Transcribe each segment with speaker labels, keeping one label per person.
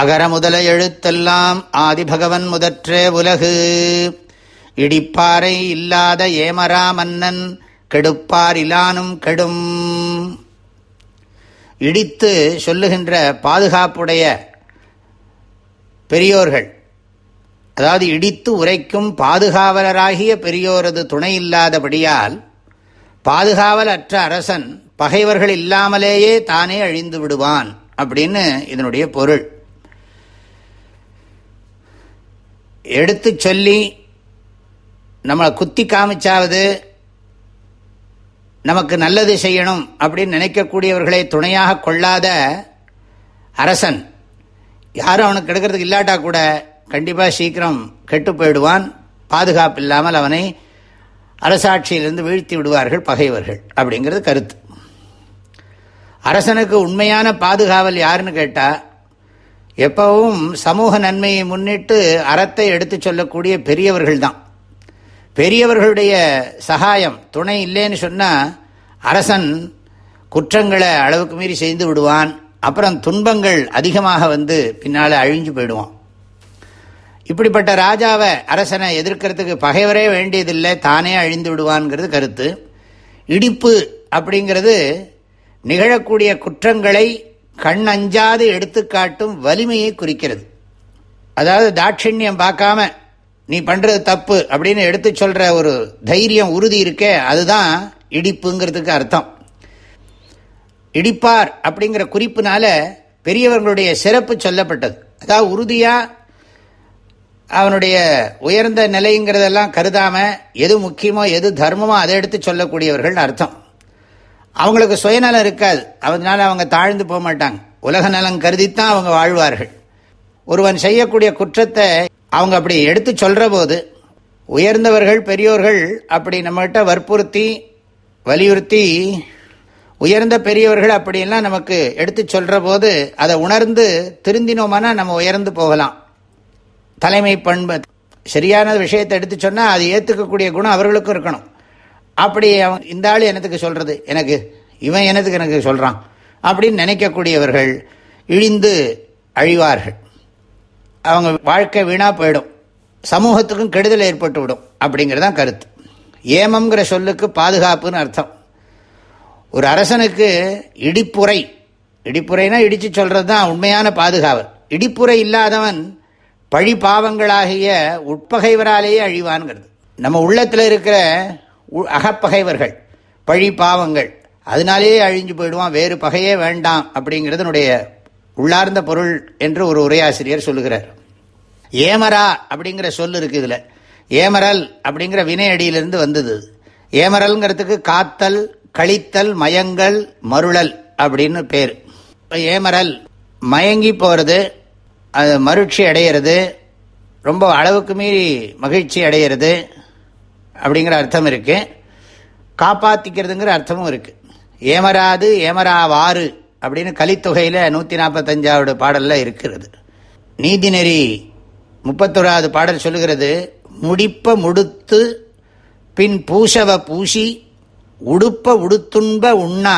Speaker 1: அகர முதல எழுத்தெல்லாம் ஆதிபகவன் முதற்றே உலகு இடிப்பாறை இல்லாத ஏமரா மன்னன் கெடுப்பார் இலானும் கெடும் இடித்து சொல்லுகின்ற பாதுகாப்புடைய பெரியோர்கள் அதாவது இடித்து உரைக்கும் பாதுகாவலராகிய பெரியோரது துணை இல்லாதபடியால் பாதுகாவல் அற்ற அரசன் பகைவர்கள் இல்லாமலேயே தானே அழிந்து விடுவான் அப்படின்னு இதனுடைய பொருள் எடுத்து சொல்லி நம்மளை குத்தி காமிச்சாவது நமக்கு நல்லது செய்யணும் அப்படின்னு நினைக்கக்கூடியவர்களை துணையாக கொள்ளாத அரசன் யாரும் அவனுக்கு கெடுக்கிறதுக்கு இல்லாட்டா கூட கண்டிப்பாக சீக்கிரம் கெட்டு போயிடுவான் பாதுகாப்பு இல்லாமல் அவனை அரசாட்சியிலிருந்து வீழ்த்தி விடுவார்கள் பகைவர்கள் அப்படிங்கிறது கருத்து அரசனுக்கு உண்மையான பாதுகாவல் யாருன்னு கேட்டால் எப்பவும் சமூக நன்மையை முன்னிட்டு அறத்தை எடுத்து சொல்லக்கூடிய பெரியவர்கள் தான் பெரியவர்களுடைய சகாயம் துணை இல்லைன்னு சொன்னால் அரசன் குற்றங்களை அளவுக்கு மீறி செய்து விடுவான் அப்புறம் துன்பங்கள் அதிகமாக வந்து பின்னால் அழிஞ்சு போயிடுவான் இப்படிப்பட்ட ராஜாவை அரசனை எதிர்க்கிறதுக்கு பகைவரே வேண்டியதில்லை தானே அழிந்து விடுவான்ங்கிறது கருத்து இடிப்பு அப்படிங்கிறது நிகழக்கூடிய குற்றங்களை கண் அஞ்சாது எடுத்துக்காட்டும் வலிமையை குறிக்கிறது அதாவது தாட்சிணியம் பார்க்காம நீ பண்ணுறது தப்பு அப்படின்னு எடுத்து சொல்கிற ஒரு தைரியம் உறுதி இருக்கே அதுதான் இடிப்புங்கிறதுக்கு அர்த்தம் இடிப்பார் அப்படிங்கிற குறிப்புனால பெரியவர்களுடைய சிறப்பு சொல்லப்பட்டது அதாவது உறுதியாக அவனுடைய உயர்ந்த நிலைங்கிறதெல்லாம் கருதாமல் எது முக்கியமோ எது தர்மமோ அதை எடுத்து சொல்லக்கூடியவர்கள் அர்த்தம் அவங்களுக்கு சுயநலம் இருக்காது அதனால அவங்க தாழ்ந்து போக மாட்டாங்க உலக நலம் கருதித்தான் அவங்க வாழ்வார்கள் ஒருவன் செய்யக்கூடிய குற்றத்தை அவங்க அப்படி எடுத்து சொல்கிற போது உயர்ந்தவர்கள் பெரியோர்கள் அப்படி நம்மகிட்ட வற்புறுத்தி வலியுறுத்தி உயர்ந்த பெரியவர்கள் அப்படியெல்லாம் நமக்கு எடுத்து சொல்கிற போது அதை உணர்ந்து திருந்தினோமானா நம்ம உயர்ந்து போகலாம் தலைமை பண்பு சரியான விஷயத்தை எடுத்து சொன்னால் அது ஏற்றுக்கக்கூடிய குணம் அவர்களுக்கும் இருக்கணும் அப்படி அவன் இந்த ஆள் என்னத்துக்கு சொல்கிறது எனக்கு இவன் என்னத்துக்கு எனக்கு சொல்கிறான் அப்படின்னு நினைக்கக்கூடியவர்கள் இழிந்து அழிவார்கள் அவங்க வாழ்க்கை வீணாக போயிடும் சமூகத்துக்கும் கெடுதல் ஏற்பட்டு விடும் அப்படிங்கிறதான் கருத்து ஏமம்ங்கிற சொல்லுக்கு பாதுகாப்புன்னு அர்த்தம் ஒரு அரசனுக்கு இடிப்புரை இடிப்புரைனா இடித்து சொல்கிறது தான் உண்மையான பாதுகாப்பு இடிப்புரை இல்லாதவன் பழி பாவங்களாகிய உட்பகைவராலேயே அழிவான்ங்கிறது நம்ம உள்ளத்தில் இருக்கிற அகப்பகைவர்கள் பழி பாவங்கள் அதனாலேயே அழிஞ்சு போயிடுவான் வேறு பகையே வேண்டாம் அப்படிங்கிறதுனுடைய உள்ளார்ந்த பொருள் என்று ஒரு உரையாசிரியர் சொல்லுகிறார் ஏமரா அப்படிங்கிற சொல் இருக்குது இதில் ஏமரல் அப்படிங்கிற வினையடியிலிருந்து வந்தது ஏமரல்ங்கிறதுக்கு காத்தல் கழித்தல் மயங்கள் மருளல் அப்படின்னு பேர் ஏமரல் மயங்கி போகிறது அது மருட்சி அடையிறது ரொம்ப அளவுக்கு மீறி மகிழ்ச்சி அடையிறது அப்படிங்கிற அர்த்தம் இருக்குது காப்பாற்றிக்கிறதுங்கிற அர்த்தமும் இருக்குது ஏமராது ஏமராவாறு அப்படின்னு கலித்தொகையில் நூற்றி நாற்பத்தஞ்சாவது பாடலில் இருக்கிறது நீதிநெறி முப்பத்தோராவது பாடல் சொல்லுகிறது முடிப்ப முடுத்து பின் பூசவ பூசி உடுப்ப உடுத்துண்ப உண்ணா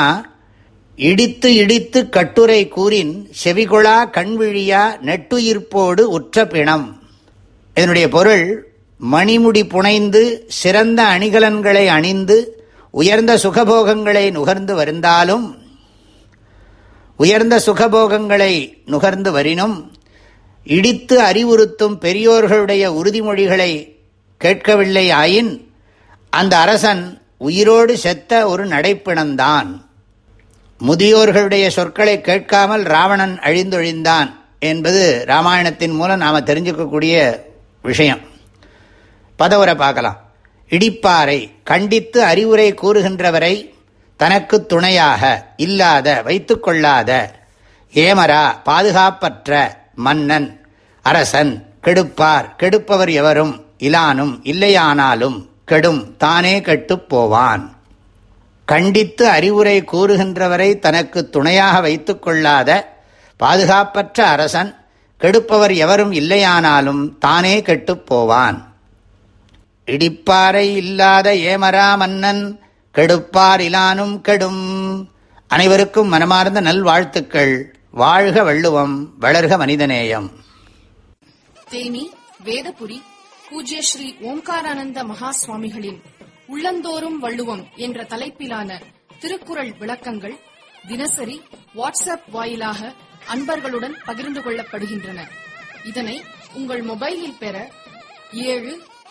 Speaker 1: இடித்து இடித்து கட்டுரை கூறின் செவிகொழா கண்விழியா நெட்டுயிர்ப்போடு உற்ற பிணம் இதனுடைய பொருள் மணிமுடி புனைந்து சிறந்த அணிகலன்களை அணிந்து உயர்ந்த சுகபோகங்களை நுகர்ந்து வருந்தாலும் உயர்ந்த சுகபோகங்களை நுகர்ந்து வரினும் இடித்து அறிவுறுத்தும் பெரியோர்களுடைய உறுதிமொழிகளை கேட்கவில்லை ஆயின் அந்த அரசன் உயிரோடு செத்த ஒரு நடைப்பிணந்தான் முதியோர்களுடைய சொற்களை கேட்காமல் ராவணன் அழிந்தொழிந்தான் என்பது ராமாயணத்தின் மூலம் நாம் தெரிஞ்சுக்கக்கூடிய விஷயம் பதவரை பார்க்கலாம் இடிப்பாரை கண்டித்து அறிவுரை கூறுகின்றவரை தனக்கு துணையாக இல்லாத வைத்து கொள்ளாத ஏமரா பாதுகாப்பற்ற மன்னன் அரசன் கெடுப்பார் கெடுப்பவர் எவரும் இலானும் இல்லையானாலும் கெடும் தானே கெட்டுப் போவான் கண்டித்து அறிவுரை கூறுகின்றவரை தனக்கு துணையாக வைத்து கொள்ளாத பாதுகாப்பற்ற அரசன் கெடுப்பவர் எவரும் இல்லையானாலும் தானே கெட்டுப் போவான் இடிப்பாரை இல்லாத ஏமரா மன்னன் கெடுப்பார் இலானும் கெடும் அனைவருக்கும் மனமார்ந்த நல்வாழ்த்துக்கள் வாழ்க வள்ளுவம் வளர்க மனிதநேயம் தேனி வேதபுரி பூஜ்ய ஸ்ரீ ஓம்காரானந்த மகா சுவாமிகளின் உள்ளந்தோறும் வள்ளுவம் என்ற தலைப்பிலான திருக்குறள் விளக்கங்கள் தினசரி வாட்ஸ்அப் வாயிலாக அன்பர்களுடன் பகிர்ந்து கொள்ளப்படுகின்றன இதனை உங்கள் மொபைலில் பெற ஏழு